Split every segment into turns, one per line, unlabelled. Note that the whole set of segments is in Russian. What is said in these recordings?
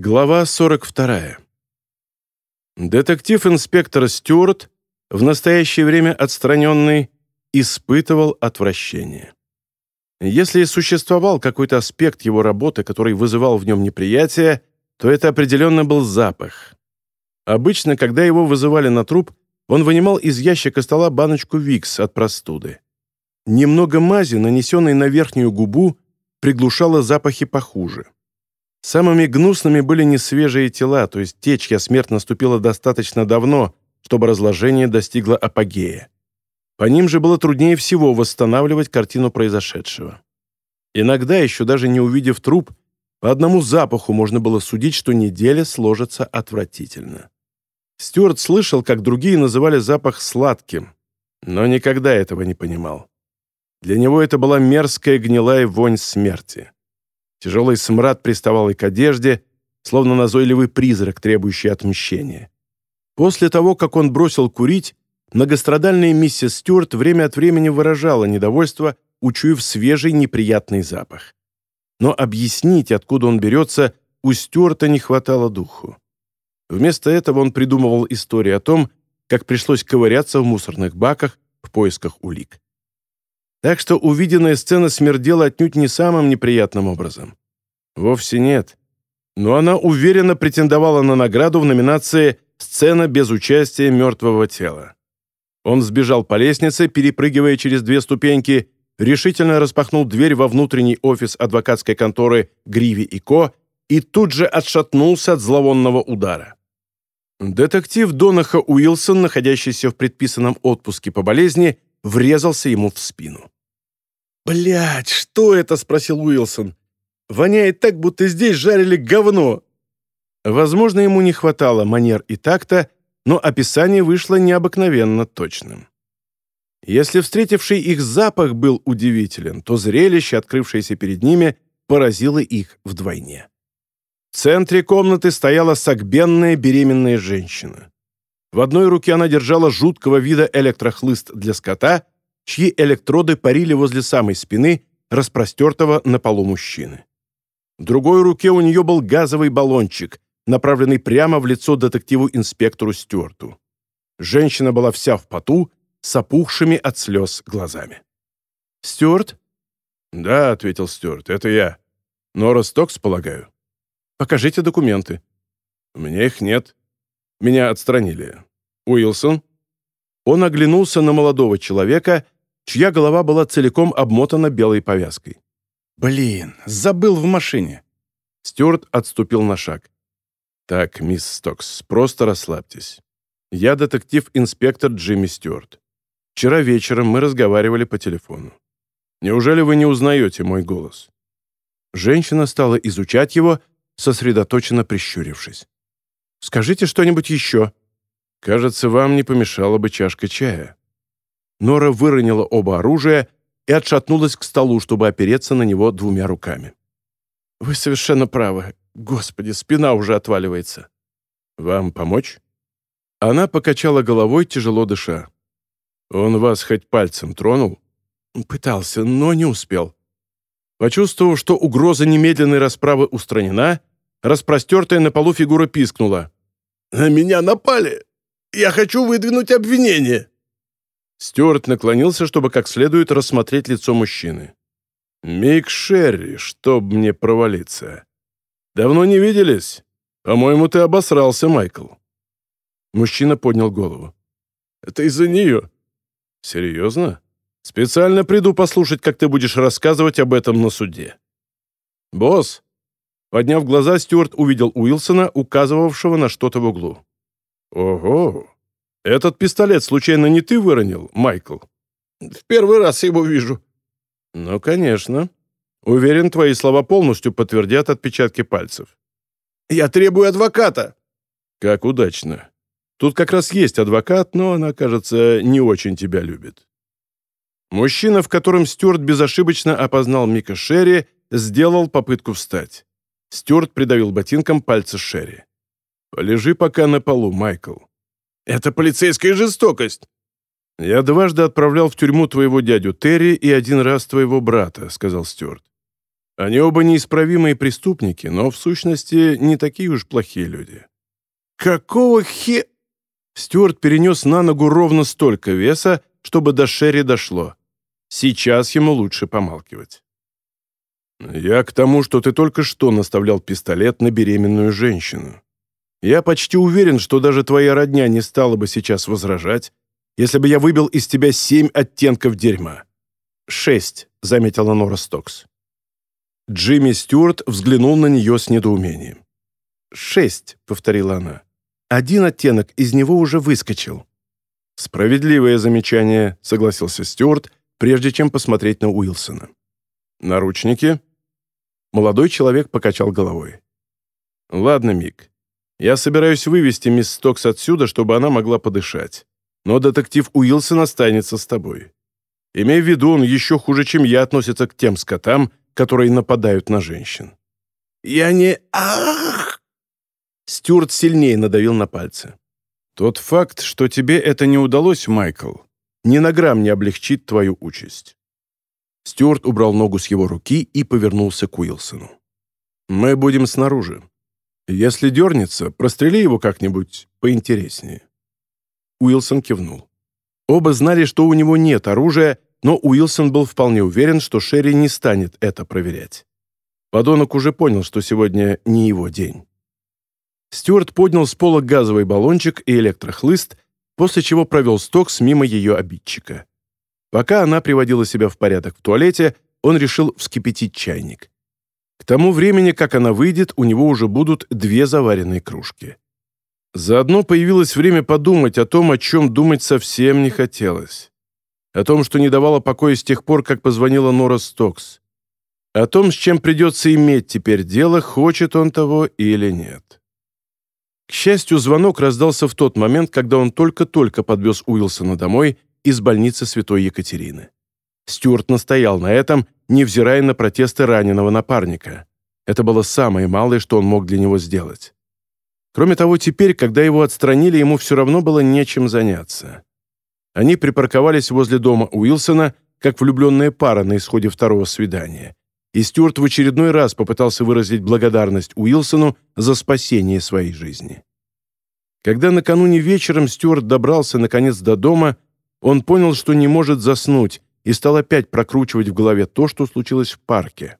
Глава 42. Детектив-инспектор Стюарт, в настоящее время отстраненный, испытывал отвращение. Если существовал какой-то аспект его работы, который вызывал в нем неприятие, то это определенно был запах. Обычно, когда его вызывали на труп, он вынимал из ящика стола баночку Викс от простуды. Немного мази, нанесенной на верхнюю губу, приглушало запахи похуже. Самыми гнусными были несвежие тела, то есть те, чья смерть наступила достаточно давно, чтобы разложение достигло апогея. По ним же было труднее всего восстанавливать картину произошедшего. Иногда, еще даже не увидев труп, по одному запаху можно было судить, что неделя сложится отвратительно. Стюарт слышал, как другие называли запах сладким, но никогда этого не понимал. Для него это была мерзкая гнилая вонь смерти. Тяжелый смрад приставал и к одежде, словно назойливый призрак, требующий отмщения. После того, как он бросил курить, многострадальная миссис Стюарт время от времени выражала недовольство, учуяв свежий неприятный запах. Но объяснить, откуда он берется, у Стюарта не хватало духу. Вместо этого он придумывал истории о том, как пришлось ковыряться в мусорных баках в поисках улик. Так что увиденная сцена смердела отнюдь не самым неприятным образом. Вовсе нет. Но она уверенно претендовала на награду в номинации «Сцена без участия мертвого тела». Он сбежал по лестнице, перепрыгивая через две ступеньки, решительно распахнул дверь во внутренний офис адвокатской конторы «Гриви и Ко» и тут же отшатнулся от зловонного удара. Детектив Донаха Уилсон, находящийся в предписанном отпуске по болезни, врезался ему в спину.
«Блядь, что это?» — спросил Уилсон. «Воняет так, будто здесь жарили говно».
Возможно, ему не хватало манер и такта, но описание вышло необыкновенно точным. Если встретивший их запах был удивителен, то зрелище, открывшееся перед ними, поразило их вдвойне. В центре комнаты стояла согбенная беременная женщина. В одной руке она держала жуткого вида электрохлыст для скота, чьи электроды парили возле самой спины, распростертого на полу мужчины. В другой руке у нее был газовый баллончик, направленный прямо в лицо детективу-инспектору Стюарту. Женщина была вся в поту, с опухшими от слез глазами. «Стюарт?» «Да», — ответил Стюарт, — «это я. Нора Стокс, полагаю?» «Покажите документы». «У меня их нет. Меня отстранили. Уилсон?» Он оглянулся на молодого человека, чья голова была целиком обмотана белой повязкой.
«Блин, забыл в машине».
Стюарт отступил на шаг. «Так, мисс Стокс, просто расслабьтесь. Я детектив-инспектор Джимми Стюарт. Вчера вечером мы разговаривали по телефону. Неужели вы не узнаете мой голос?» Женщина стала изучать его, сосредоточенно прищурившись. «Скажите что-нибудь еще», Кажется, вам не помешала бы чашка чая». Нора выронила оба оружия и отшатнулась к столу, чтобы опереться на него двумя руками. «Вы совершенно правы. Господи, спина уже отваливается». «Вам помочь?» Она покачала головой, тяжело дыша. «Он вас хоть пальцем тронул?» «Пытался, но не успел». Почувствовав, что угроза немедленной расправы устранена, распростертая на полу фигура пискнула.
«На меня напали! Я хочу выдвинуть обвинение!»
Стюарт наклонился, чтобы как следует рассмотреть лицо мужчины. «Мик Шерри, чтоб мне провалиться. Давно не виделись? По-моему, ты обосрался, Майкл». Мужчина поднял голову.
«Это из-за нее».
«Серьезно? Специально приду послушать, как ты будешь рассказывать об этом на суде». «Босс!» Подняв глаза, Стюарт увидел Уилсона, указывавшего на что-то в углу. «Ого! Этот пистолет случайно не ты выронил, Майкл?»
«В первый раз его вижу».
«Ну, конечно. Уверен, твои слова полностью подтвердят отпечатки пальцев».
«Я требую адвоката».
«Как удачно. Тут как раз есть адвокат, но она, кажется, не очень тебя любит». Мужчина, в котором Стюарт безошибочно опознал Мика Шерри, сделал попытку встать. Стюарт придавил ботинком пальцы Шерри. Полежи пока на полу, Майкл.
Это полицейская жестокость.
Я дважды отправлял в тюрьму твоего дядю Терри и один раз твоего брата, сказал Стюарт. Они оба неисправимые преступники, но в сущности не такие уж плохие люди.
Какого хе...
Стюарт перенес на ногу ровно столько веса, чтобы до Шерри дошло. Сейчас ему лучше помалкивать. «Я к тому, что ты только что наставлял пистолет на беременную женщину. Я почти уверен, что даже твоя родня не стала бы сейчас возражать, если бы я выбил из тебя семь оттенков дерьма». «Шесть», — заметила Нора Стокс. Джимми Стюарт взглянул на нее с недоумением. «Шесть», — повторила она. «Один оттенок из него уже выскочил». «Справедливое замечание», — согласился Стюарт, прежде чем посмотреть на Уилсона. «Наручники?» Молодой человек покачал головой. «Ладно, Мик. Я собираюсь вывести мисс Стокс отсюда, чтобы она могла подышать. Но детектив Уилсон останется с тобой. Имей в виду, он еще хуже, чем я, относится к тем скотам, которые нападают на женщин».
«Я не... Ах!»
Стюарт сильнее надавил на пальцы. «Тот факт, что тебе это не удалось, Майкл, ни на грамм не облегчит твою участь. Стюарт убрал ногу с его руки и повернулся к Уилсону. «Мы будем снаружи. Если дернется, прострели его как-нибудь поинтереснее». Уилсон кивнул. Оба знали, что у него нет оружия, но Уилсон был вполне уверен, что Шерри не станет это проверять. Подонок уже понял, что сегодня не его день. Стюарт поднял с пола газовый баллончик и электрохлыст, после чего провел Стокс мимо ее обидчика. Пока она приводила себя в порядок в туалете, он решил вскипятить чайник. К тому времени, как она выйдет, у него уже будут две заваренные кружки. Заодно появилось время подумать о том, о чем думать совсем не хотелось. О том, что не давало покоя с тех пор, как позвонила Нора Стокс. О том, с чем придется иметь теперь дело, хочет он того или нет. К счастью, звонок раздался в тот момент, когда он только-только подвез Уилсона домой из больницы Святой Екатерины. Стюарт настоял на этом, невзирая на протесты раненого напарника. Это было самое малое, что он мог для него сделать. Кроме того, теперь, когда его отстранили, ему все равно было нечем заняться. Они припарковались возле дома Уилсона, как влюбленная пара на исходе второго свидания. И Стюарт в очередной раз попытался выразить благодарность Уилсону за спасение своей жизни. Когда накануне вечером Стюарт добрался наконец до дома, он понял, что не может заснуть, и стал опять прокручивать в голове то, что случилось в парке.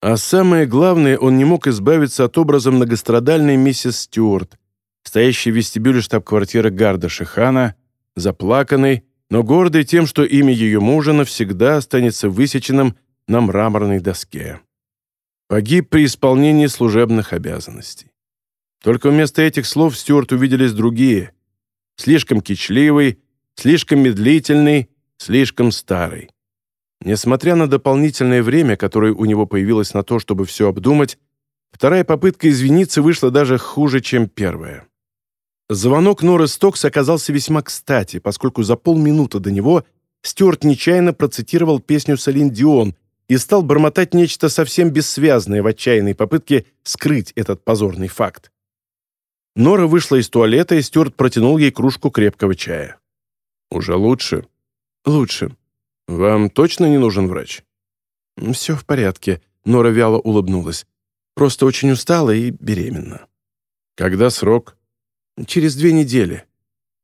А самое главное, он не мог избавиться от образа многострадальной миссис Стюарт, стоящей в вестибюле штаб-квартиры Гарда Шихана, заплаканной, но гордой тем, что имя ее мужа навсегда останется высеченным на мраморной доске. Погиб при исполнении служебных обязанностей. Только вместо этих слов Стюарт увиделись другие, слишком кичливый, Слишком медлительный, слишком старый. Несмотря на дополнительное время, которое у него появилось на то, чтобы все обдумать, вторая попытка извиниться вышла даже хуже, чем первая. Звонок Норы Стокс оказался весьма кстати, поскольку за полминуты до него Стюарт нечаянно процитировал песню Салин Дион и стал бормотать нечто совсем бессвязное в отчаянной попытке скрыть этот позорный факт. Нора вышла из туалета, и Стюарт протянул ей кружку крепкого чая. «Уже лучше?» «Лучше. Вам точно не нужен врач?» «Все в порядке», — Нора вяло улыбнулась. «Просто очень устала и беременна». «Когда срок?» «Через две недели.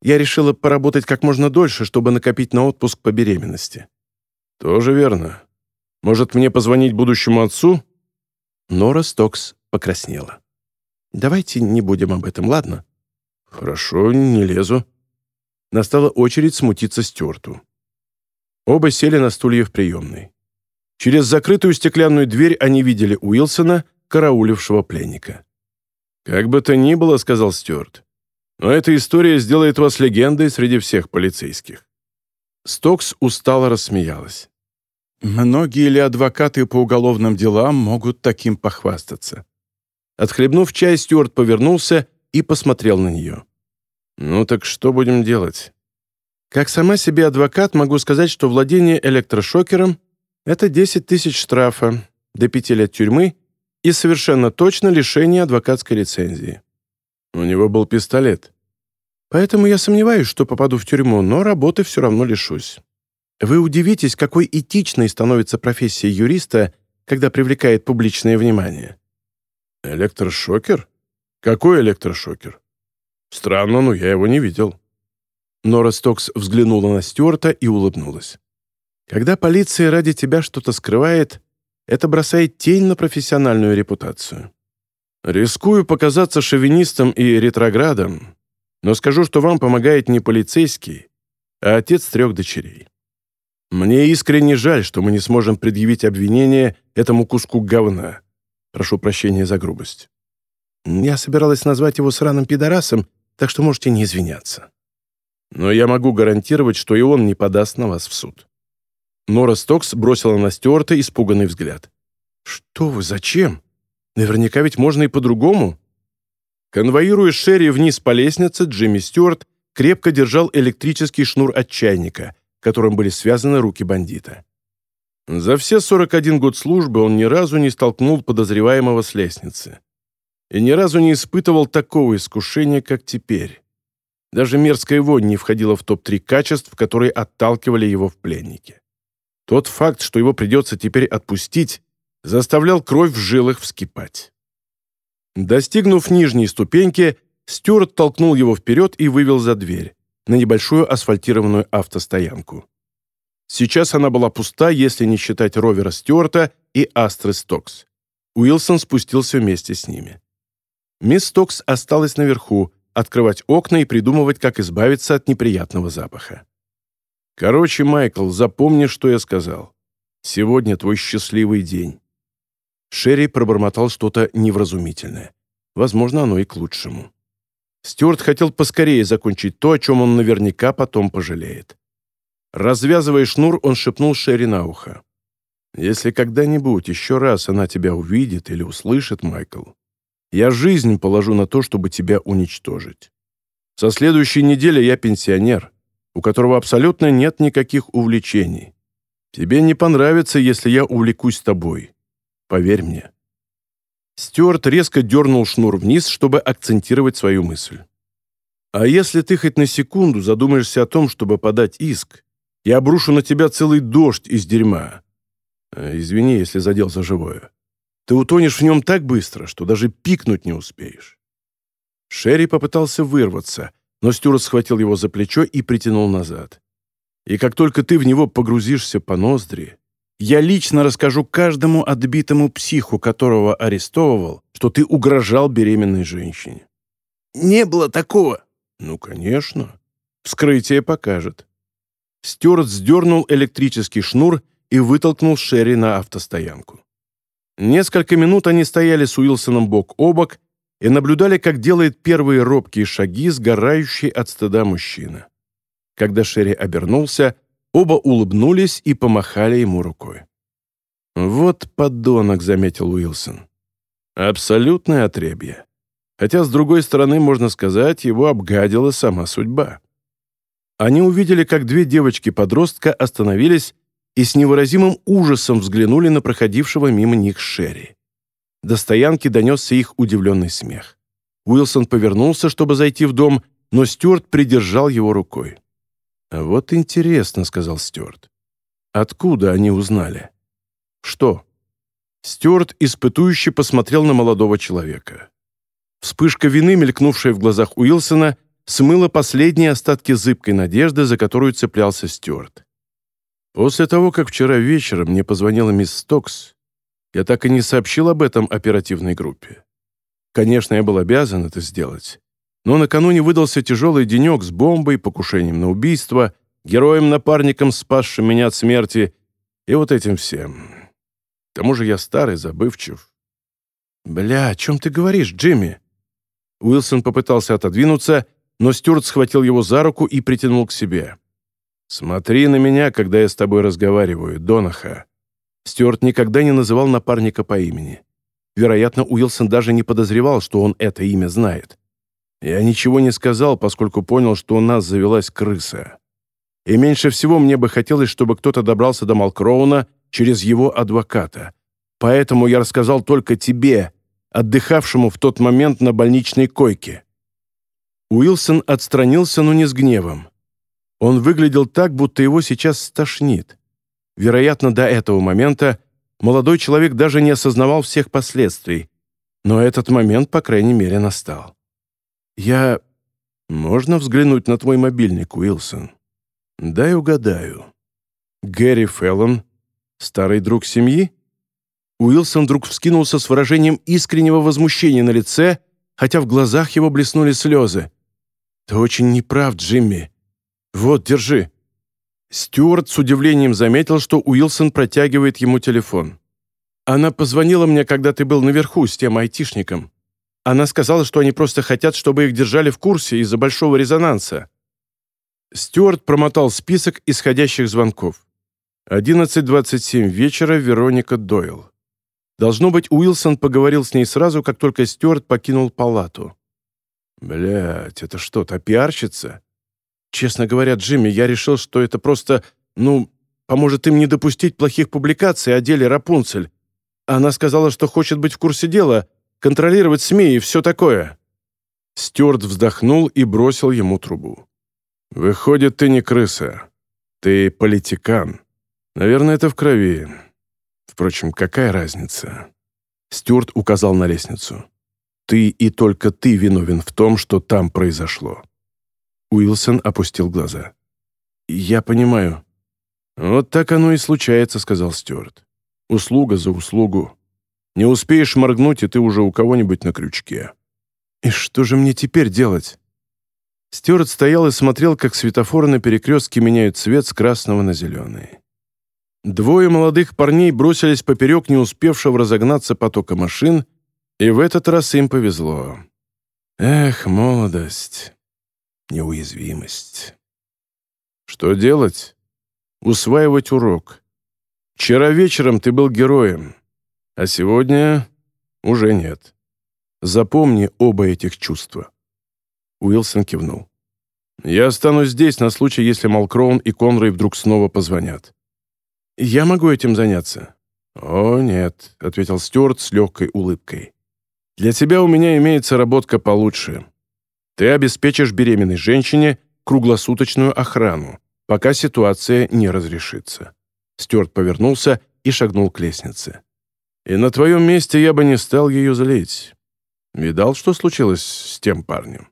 Я решила поработать как можно дольше, чтобы накопить на отпуск по беременности». «Тоже верно. Может, мне позвонить будущему отцу?» Нора Стокс покраснела. «Давайте не будем об этом, ладно?» «Хорошо, не лезу», настала очередь смутиться Стюарту. Оба сели на стулья в приемной. Через закрытую стеклянную дверь они видели Уилсона, караулившего пленника. «Как бы то ни было», — сказал Стюарт, «но эта история сделает вас легендой среди всех полицейских». Стокс устало рассмеялась. «Многие ли адвокаты по уголовным делам могут таким похвастаться?» Отхлебнув чай, Стюарт повернулся и посмотрел на нее. «Ну так что будем делать?» «Как сама себе адвокат могу сказать, что владение электрошокером — это 10 тысяч штрафа, до 5 лет тюрьмы и совершенно точно лишение адвокатской лицензии». «У него был пистолет». «Поэтому я сомневаюсь, что попаду в тюрьму, но работы все равно лишусь». Вы удивитесь, какой этичной становится профессия юриста, когда привлекает публичное внимание.
Электрошокер? Какой электрошокер? Странно, но я его не видел.
Нора Стокс взглянула на Стюарта и улыбнулась. Когда полиция ради тебя что-то скрывает, это бросает тень на профессиональную репутацию. Рискую показаться шовинистом и ретроградом, но скажу, что вам помогает не полицейский, а отец трех дочерей. Мне искренне жаль, что мы не сможем предъявить обвинение этому куску говна. Прошу прощения за грубость. Я собиралась назвать его сраным пидорасом, так что можете не извиняться. Но я могу гарантировать, что и он не подаст на вас в суд. Нора Стокс бросила на Стюарта испуганный взгляд. «Что вы, зачем? Наверняка ведь можно и по-другому». Конвоируя Шерри вниз по лестнице, Джимми Стюарт крепко держал электрический шнур от чайника, которым были связаны руки бандита. За все 41 год службы он ни разу не столкнул подозреваемого с лестницы. И ни разу не испытывал такого искушения, как теперь. Даже мерзкая вонь не входила в топ-3 качеств, которые отталкивали его в пленнике. Тот факт, что его придется теперь отпустить, заставлял кровь в жилах вскипать. Достигнув нижней ступеньки, Стюарт толкнул его вперед и вывел за дверь, на небольшую асфальтированную автостоянку. Сейчас она была пуста, если не считать ровера Стюарта и Астры Стокс. Уилсон спустился вместе с ними. Мисс Стокс осталась наверху, открывать окна и придумывать, как избавиться от неприятного запаха. Короче, Майкл, запомни, что я сказал. Сегодня твой счастливый день. Шерри пробормотал что-то невразумительное. Возможно, оно и к лучшему. Стюарт хотел поскорее закончить то, о чем он наверняка потом пожалеет. Развязывая шнур, он шепнул Шерри на ухо. «Если когда-нибудь еще раз она тебя увидит или услышит, Майкл, я жизнь положу на то, чтобы тебя уничтожить. Со следующей недели я пенсионер, у которого абсолютно нет никаких увлечений. Тебе не понравится, если я увлекусь тобой. Поверь мне». Стюарт резко дернул шнур вниз, чтобы акцентировать свою мысль. «А если ты хоть на секунду задумаешься о том, чтобы подать иск, я обрушу на тебя целый дождь из дерьма. Э, извини, если задел за живое. Ты утонешь в нем так быстро, что даже пикнуть не успеешь». Шерри попытался вырваться, но Стюарт схватил его за плечо и притянул назад. «И как только ты в него погрузишься по ноздри, я лично расскажу каждому отбитому психу, которого арестовывал, что ты угрожал беременной женщине».
«Не было такого».
«Ну, конечно. Вскрытие покажет». Стюарт сдернул электрический шнур и вытолкнул Шерри на автостоянку. Несколько минут они стояли с Уилсоном бок о бок и наблюдали, как делает первые робкие шаги сгорающий от стыда мужчина. Когда Шерри обернулся, оба улыбнулись и помахали ему рукой. «Вот подонок», — заметил Уилсон. «Абсолютное отребье. Хотя, с другой стороны, можно сказать, его обгадила сама судьба». Они увидели, как две девочки-подростка остановились и с невыразимым ужасом взглянули на проходившего мимо них Шерри. До стоянки донесся их удивленный смех. Уилсон повернулся, чтобы зайти в дом, но Стюарт придержал его рукой. «Вот интересно», — сказал Стюарт. «Откуда они узнали?» «Что?» Стюарт испытующе посмотрел на молодого человека. Вспышка вины, мелькнувшая в глазах Уилсона, смыла последние остатки зыбкой надежды, за которую цеплялся Стюарт. После того, как вчера вечером мне позвонила мисс Стокс, я так и не сообщил об этом оперативной группе. Конечно, я был обязан это сделать. Но накануне выдался тяжелый денек с бомбой, покушением на убийство, героем-напарником, спасшим меня от смерти, и вот этим всем. К тому же я старый, забывчив. «Бля, о чем ты говоришь, Джимми?» Уилсон попытался отодвинуться, но Стюарт схватил его за руку и притянул к себе. «Смотри на меня, когда я с тобой разговариваю, Донаха. Стюарт никогда не называл напарника по имени. Вероятно, Уилсон даже не подозревал, что он это имя знает. Я ничего не сказал, поскольку понял, что у нас завелась крыса. И меньше всего мне бы хотелось, чтобы кто-то добрался до Малкроуна через его адвоката. Поэтому я рассказал только тебе, отдыхавшему в тот момент на больничной койке». Уилсон отстранился, но не с гневом. Он выглядел так, будто его сейчас стошнит. Вероятно, до этого момента молодой человек даже не осознавал всех последствий. Но этот момент, по крайней мере, настал. «Я... Можно взглянуть на твой мобильник, Уилсон? Дай угадаю. Гэри Феллон — старый друг семьи?» Уилсон вдруг вскинулся с выражением искреннего возмущения на лице, хотя в глазах его блеснули слезы. «Ты очень неправ, Джимми. Вот, держи». Стюарт с удивлением заметил, что Уилсон протягивает ему телефон. «Она позвонила мне, когда ты был наверху с тем айтишником. Она сказала, что они просто хотят, чтобы их держали в курсе из-за большого резонанса». Стюарт промотал список исходящих звонков. 11.27 вечера Вероника Дойл. Должно быть, Уилсон поговорил с ней сразу, как только Стюарт покинул палату. Блять, это что, то пиарщица? Честно говоря, Джимми, я решил, что это просто, ну, поможет им не допустить плохих публикаций о деле Рапунцель. Она сказала, что хочет быть в курсе дела, контролировать СМИ и все такое». Стюарт вздохнул и бросил ему трубу. «Выходит, ты не крыса. Ты политикан. Наверное, это в крови. Впрочем, какая разница?» Стюарт указал на лестницу. «Ты и только ты виновен в том, что там произошло». Уилсон опустил глаза. «Я понимаю». «Вот так оно и случается», — сказал Стюарт. «Услуга за услугу. Не успеешь моргнуть, и ты уже у кого-нибудь на крючке». «И что же мне теперь делать?» Стюарт стоял и смотрел, как светофоры на перекрестке меняют цвет с красного на зеленый. Двое молодых парней бросились поперек не успевшего разогнаться потока машин, и в этот раз им повезло. Эх, молодость, неуязвимость. Что делать? Усваивать урок. Вчера вечером ты был героем, а сегодня уже нет. Запомни оба этих чувства. Уилсон кивнул. «Я останусь здесь на случай, если Малкроун и Конрой вдруг снова позвонят. «Я могу этим заняться?» «О, нет», — ответил Стюарт с легкой улыбкой. «Для тебя у меня имеется работка получше. Ты обеспечишь беременной женщине круглосуточную охрану, пока ситуация не разрешится». Стюарт повернулся и шагнул к лестнице. «И на твоем месте я бы не стал ее злить. Видал, что случилось с тем парнем?»